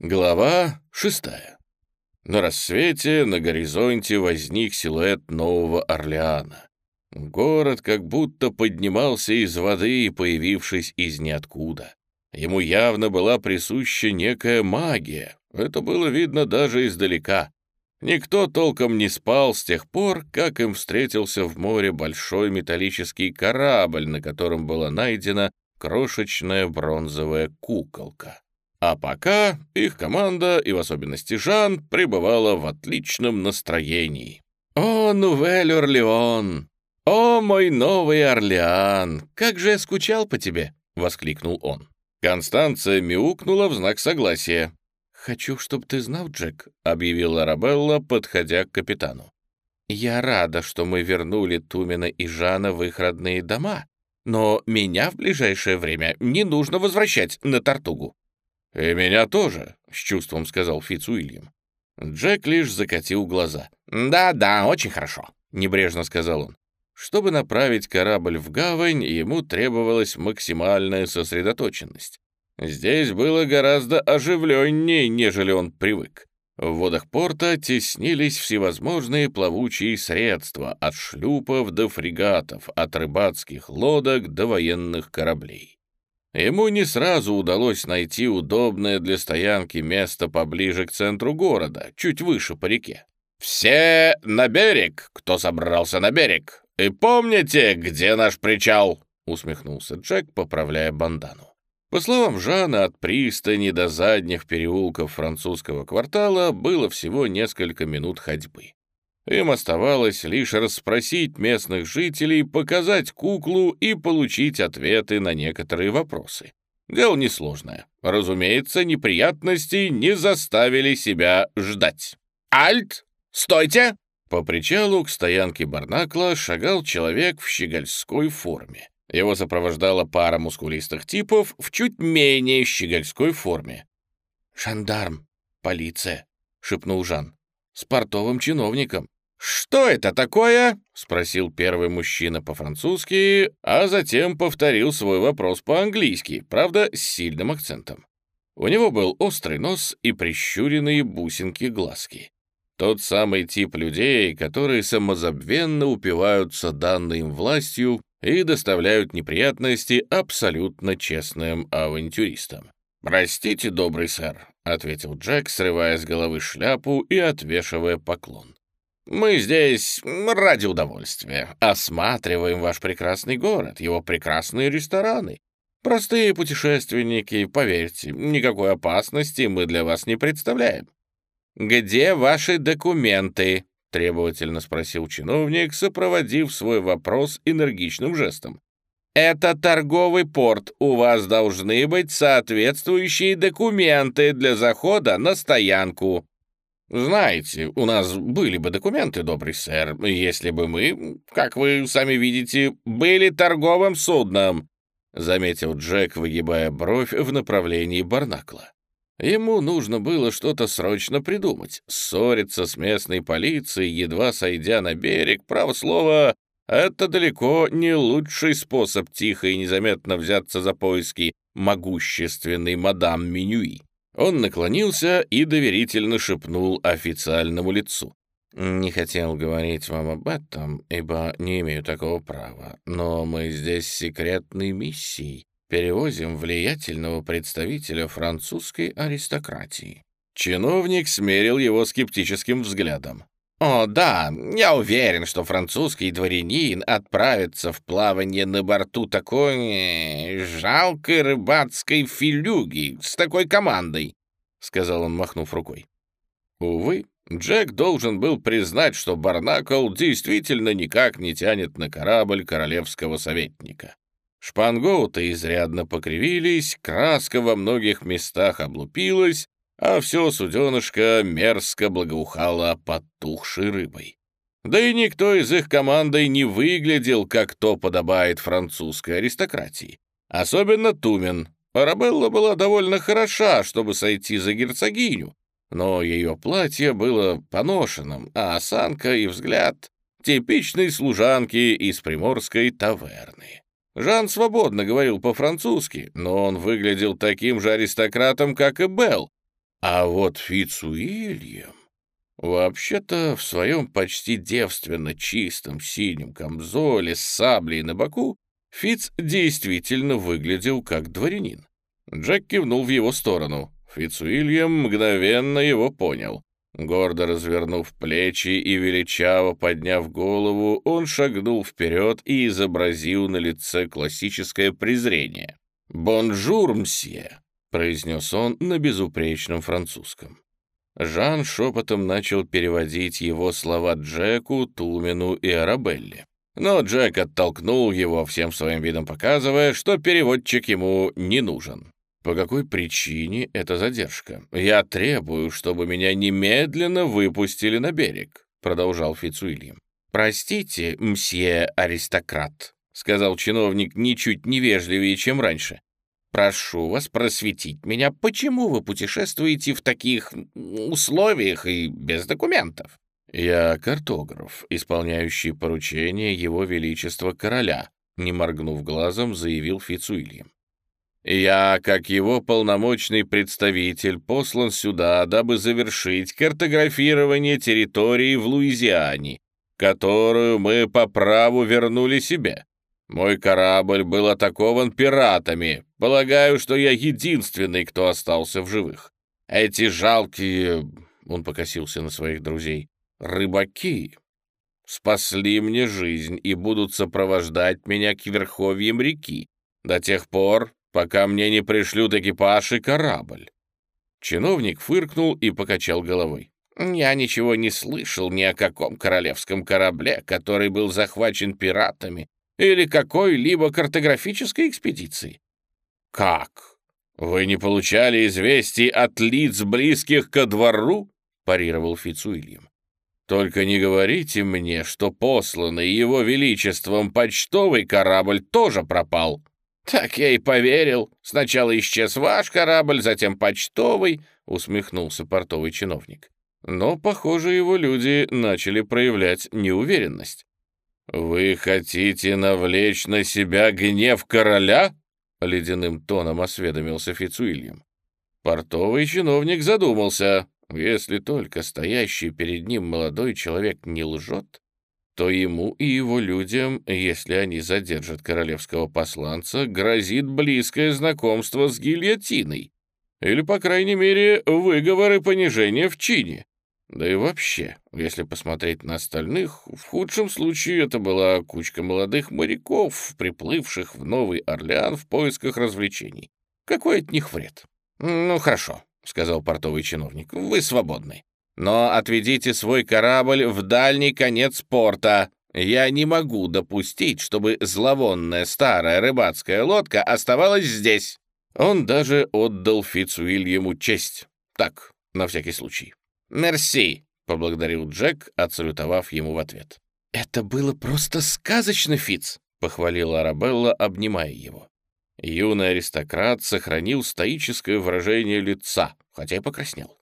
Глава шестая. На рассвете на горизонте возник силуэт Нового Орлеана. Город как будто поднимался из воды, появившись из ниоткуда. Ему явно была присуща некая магия. Это было видно даже издалека. Никто толком не спал с тех пор, как им встретился в море большой металлический корабль, на котором была найдена крошечная бронзовая куколка. А пока их команда, и в особенности Жан, пребывала в отличном настроении. «О, Нувель Орлеон! О, мой новый Орлеан! Как же я скучал по тебе!» — воскликнул он. Констанция мяукнула в знак согласия. «Хочу, чтобы ты знал, Джек», — объявила Арабелла, подходя к капитану. «Я рада, что мы вернули Тумина и Жана в их родные дома, но меня в ближайшее время не нужно возвращать на Тартугу». «И меня тоже», — с чувством сказал Фитц Уильям. Джек лишь закатил глаза. «Да-да, очень хорошо», — небрежно сказал он. Чтобы направить корабль в гавань, ему требовалась максимальная сосредоточенность. Здесь было гораздо оживленнее, нежели он привык. В водах порта теснились всевозможные плавучие средства, от шлюпов до фрегатов, от рыбацких лодок до военных кораблей. Ему не сразу удалось найти удобное для стоянки место поближе к центру города, чуть выше по реке. «Все на берег, кто собрался на берег! И помните, где наш причал?» — усмехнулся Джек, поправляя бандану. По словам Жана, от пристани до задних переулков французского квартала было всего несколько минут ходьбы. Им оставалось лишь расспросить местных жителей, показать куклу и получить ответы на некоторые вопросы. Дело несложное. Разумеется, неприятности не заставили себя ждать. «Альт! Стойте!» По причалу к стоянке Барнакла шагал человек в щегольской форме. Его сопровождала пара мускулистых типов в чуть менее щегольской форме. «Жандарм, полиция», — шепнул Жан. «С портовым чиновником». «Что это такое?» — спросил первый мужчина по-французски, а затем повторил свой вопрос по-английски, правда, с сильным акцентом. У него был острый нос и прищуренные бусинки глазки. Тот самый тип людей, которые самозабвенно упиваются данной им властью и доставляют неприятности абсолютно честным авантюристам. «Простите, добрый сэр», — ответил Джек, срывая с головы шляпу и отвешивая поклон. Мы здесь ради удовольствия. Осматриваем ваш прекрасный город, его прекрасные рестораны. Простые путешественники, поверьте, никакой опасности мы для вас не представляем. Где ваши документы? требовательно спросил чиновник, сопроводив свой вопрос энергичным жестом. «Это торговый порт. У вас должны быть соответствующие документы для захода на стоянку. «Знаете, у нас были бы документы, добрый сэр, если бы мы, как вы сами видите, были торговым судном», заметил Джек, выгибая бровь в направлении Барнакла. Ему нужно было что-то срочно придумать. Ссориться с местной полицией, едва сойдя на берег, право слово, это далеко не лучший способ тихо и незаметно взяться за поиски могущественной мадам Менюи. Он наклонился и доверительно шепнул официальному лицу. «Не хотел говорить вам об этом, ибо не имею такого права, но мы здесь секретной миссией перевозим влиятельного представителя французской аристократии». Чиновник смерил его скептическим взглядом. «О, да, я уверен, что французский дворянин отправится в плавание на борту такой э, жалкой рыбацкой филюги с такой командой», — сказал он, махнув рукой. Увы, Джек должен был признать, что Барнакл действительно никак не тянет на корабль королевского советника. Шпангоуты изрядно покривились, краска во многих местах облупилась, а все суденышко мерзко благоухало потухшей рыбой. Да и никто из их команды не выглядел, как то подобает французской аристократии. Особенно Тумен. Арабелла была довольно хороша, чтобы сойти за герцогиню, но ее платье было поношенным, а осанка и взгляд — типичной служанки из приморской таверны. Жан свободно говорил по-французски, но он выглядел таким же аристократом, как и Белл, А вот Фицуильям... Вообще-то, в своем почти девственно чистом синем камзоле с саблей на боку Фиц действительно выглядел как дворянин. Джек кивнул в его сторону. Фицуильям мгновенно его понял. Гордо развернув плечи и величаво подняв голову, он шагнул вперед и изобразил на лице классическое презрение. «Бонжур, мсье!» — произнес он на безупречном французском. Жан шепотом начал переводить его слова Джеку, Тумину и Арабелле. Но Джек оттолкнул его, всем своим видом показывая, что переводчик ему не нужен. «По какой причине эта задержка? Я требую, чтобы меня немедленно выпустили на берег», — продолжал Фицуильям. «Простите, мсье аристократ», — сказал чиновник ничуть невежливее, чем раньше. «Прошу вас просветить меня, почему вы путешествуете в таких условиях и без документов?» «Я картограф, исполняющий поручение Его Величества Короля», не моргнув глазом, заявил Фицуильям. «Я, как его полномочный представитель, послан сюда, дабы завершить картографирование территории в Луизиане, которую мы по праву вернули себе. Мой корабль был атакован пиратами. Полагаю, что я единственный, кто остался в живых. Эти жалкие...» — он покосился на своих друзей рыбаки спасли мне жизнь и будут сопровождать меня к верховьям реки до тех пор, пока мне не пришлют экипаж и корабль». Чиновник фыркнул и покачал головой. «Я ничего не слышал ни о каком королевском корабле, который был захвачен пиратами или какой-либо картографической экспедиции». «Как? Вы не получали известий от лиц, близких ко двору?» — парировал Фицуильям. Только не говорите мне, что посланный его величеством почтовый корабль тоже пропал. Так я и поверил. Сначала исчез ваш корабль, затем почтовый, усмехнулся портовый чиновник. Но, похоже, его люди начали проявлять неуверенность. «Вы хотите навлечь на себя гнев короля?» — ледяным тоном осведомился Фицуильям. Портовый чиновник задумался. Если только стоящий перед ним молодой человек не лжет, то ему и его людям, если они задержат королевского посланца, грозит близкое знакомство с гильотиной. Или, по крайней мере, выговор и понижение в чине. Да и вообще, если посмотреть на остальных, в худшем случае это была кучка молодых моряков, приплывших в Новый Орлеан в поисках развлечений. Какой от них вред? Ну, хорошо сказал портовый чиновник. «Вы свободны. Но отведите свой корабль в дальний конец порта. Я не могу допустить, чтобы зловонная старая рыбацкая лодка оставалась здесь». Он даже отдал Фицуильяму честь. Так, на всякий случай. «Мерси», — поблагодарил Джек, отсалютовав ему в ответ. «Это было просто сказочно, Фиц», — похвалила Арабелла, обнимая его. Юный аристократ сохранил стоическое выражение лица, хотя и покраснел.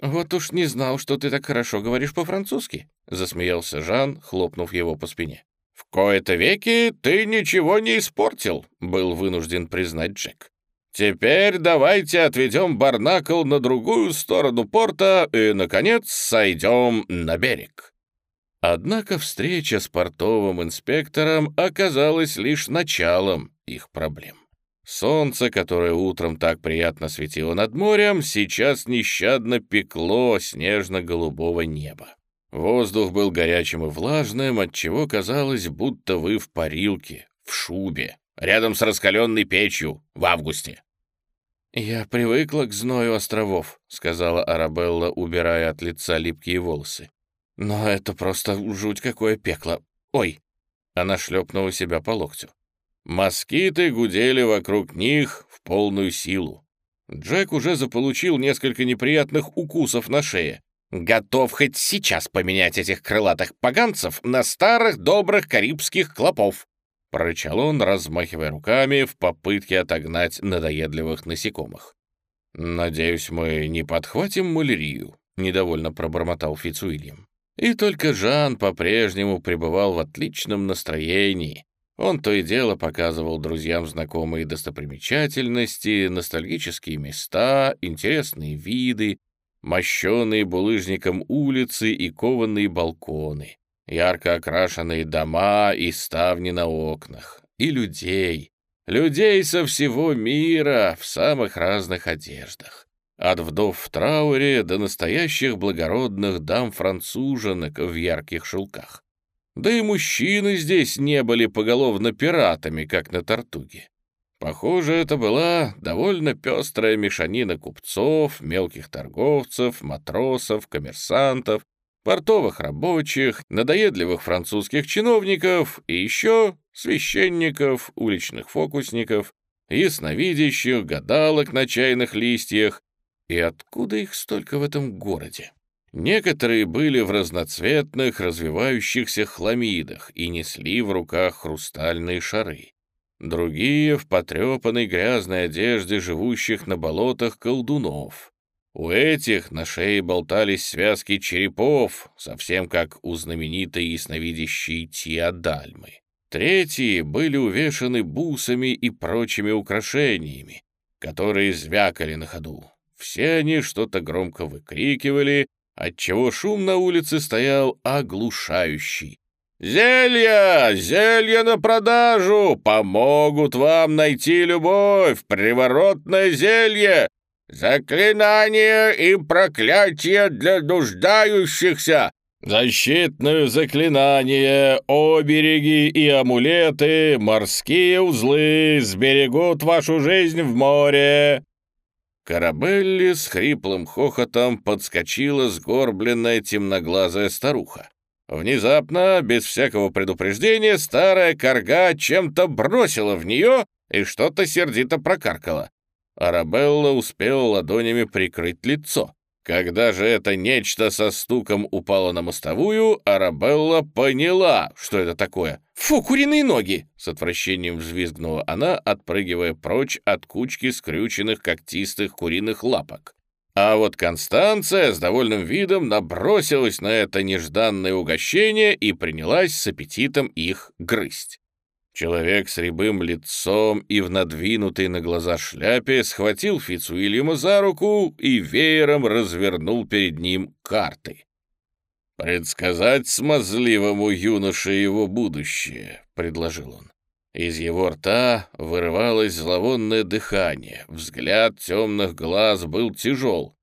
«Вот уж не знал, что ты так хорошо говоришь по-французски», — засмеялся Жан, хлопнув его по спине. «В кои-то веки ты ничего не испортил», — был вынужден признать Джек. «Теперь давайте отведем Барнакл на другую сторону порта и, наконец, сойдем на берег». Однако встреча с портовым инспектором оказалась лишь началом их проблем. Солнце, которое утром так приятно светило над морем, сейчас нещадно пекло снежно-голубого неба. Воздух был горячим и влажным, отчего казалось, будто вы в парилке, в шубе, рядом с раскаленной печью в августе. «Я привыкла к зною островов», — сказала Арабелла, убирая от лица липкие волосы. «Но это просто жуть какое пекло. Ой!» Она шлепнула себя по локтю. Москиты гудели вокруг них в полную силу. Джек уже заполучил несколько неприятных укусов на шее. «Готов хоть сейчас поменять этих крылатых поганцев на старых добрых карибских клопов!» Прорычал он, размахивая руками в попытке отогнать надоедливых насекомых. «Надеюсь, мы не подхватим малярию», — недовольно пробормотал Фицуильям. И только Жан по-прежнему пребывал в отличном настроении, Он то и дело показывал друзьям знакомые достопримечательности, ностальгические места, интересные виды, мощенные булыжником улицы и кованые балконы, ярко окрашенные дома и ставни на окнах, и людей, людей со всего мира в самых разных одеждах. От вдов в трауре до настоящих благородных дам-француженок в ярких шелках. Да и мужчины здесь не были поголовно пиратами, как на Тартуге. Похоже, это была довольно пестрая мешанина купцов, мелких торговцев, матросов, коммерсантов, портовых рабочих, надоедливых французских чиновников и еще священников, уличных фокусников, ясновидящих, гадалок на чайных листьях. И откуда их столько в этом городе? Некоторые были в разноцветных, развивающихся хламидах и несли в руках хрустальные шары другие — в потрепанной грязной одежде живущих на болотах колдунов. У этих на шее болтались связки черепов, совсем как у знаменитой ясновидящей Тиадальмы. Третьи были увешаны бусами и прочими украшениями, которые звякали на ходу. Все они что-то громко выкрикивали, отчего шум на улице стоял оглушающий, «Зелья! Зелья на продажу! Помогут вам найти любовь! Приворотное зелье! Заклинание и проклятие для нуждающихся! Защитное заклинание, обереги и амулеты, морские узлы сберегут вашу жизнь в море!» Карабелли с хриплым хохотом подскочила сгорбленная темноглазая старуха. Внезапно, без всякого предупреждения, старая корга чем-то бросила в нее и что-то сердито прокаркала. Арабелла успела ладонями прикрыть лицо. Когда же это нечто со стуком упало на мостовую, Арабелла поняла, что это такое. «Фу, куриные ноги!» — с отвращением взвизгнула она, отпрыгивая прочь от кучки скрюченных когтистых куриных лапок. А вот Констанция с довольным видом набросилась на это нежданное угощение и принялась с аппетитом их грызть. Человек с рябым лицом и в надвинутой на глаза шляпе схватил Фицуильяма за руку и веером развернул перед ним карты. «Предсказать смазливому юноше его будущее», — предложил он. Из его рта вырывалось зловонное дыхание, взгляд темных глаз был тяжел.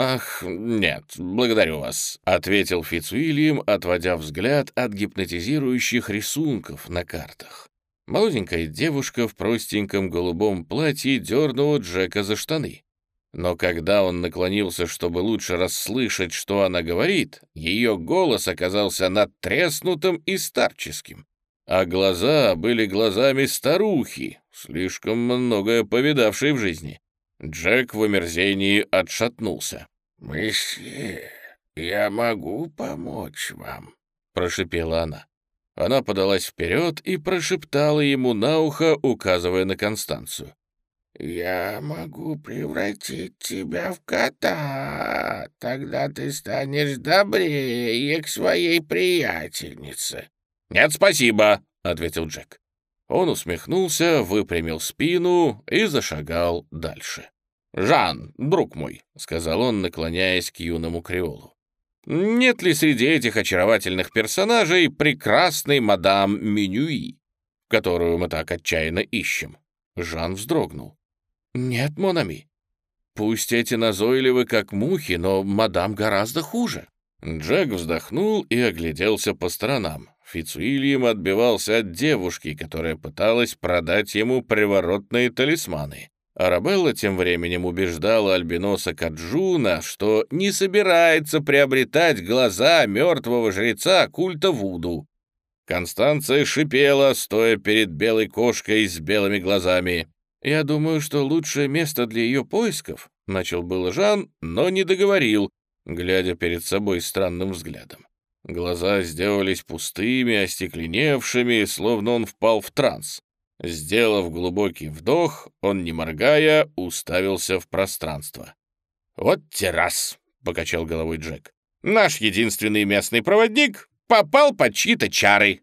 «Ах, нет, благодарю вас», — ответил Фицуильям, отводя взгляд от гипнотизирующих рисунков на картах. Молоденькая девушка в простеньком голубом платье дернула Джека за штаны. Но когда он наклонился, чтобы лучше расслышать, что она говорит, ее голос оказался надтреснутым и старческим а глаза были глазами старухи, слишком многое повидавшей в жизни. Джек в омерзении отшатнулся. «Месье, я могу помочь вам», — прошипела она. Она подалась вперед и прошептала ему на ухо, указывая на Констанцию. «Я могу превратить тебя в кота, тогда ты станешь добрее к своей приятельнице». «Нет, спасибо», — ответил Джек. Он усмехнулся, выпрямил спину и зашагал дальше. «Жан, друг мой», — сказал он, наклоняясь к юному креолу, «нет ли среди этих очаровательных персонажей прекрасной мадам Менюи, которую мы так отчаянно ищем?» Жан вздрогнул. «Нет, Монами. Пусть эти назойливы, как мухи, но мадам гораздо хуже». Джек вздохнул и огляделся по сторонам. Фицуильям отбивался от девушки, которая пыталась продать ему приворотные талисманы. Арабелла тем временем убеждала альбиноса Каджуна, что не собирается приобретать глаза мертвого жреца культа Вуду. Констанция шипела, стоя перед белой кошкой с белыми глазами. «Я думаю, что лучшее место для ее поисков», — начал был Жан, но не договорил, глядя перед собой странным взглядом. Глаза сделались пустыми, остекленевшими, словно он впал в транс. Сделав глубокий вдох, он, не моргая, уставился в пространство. «Вот террас!» — покачал головой Джек. «Наш единственный местный проводник попал под чьи-то чары!»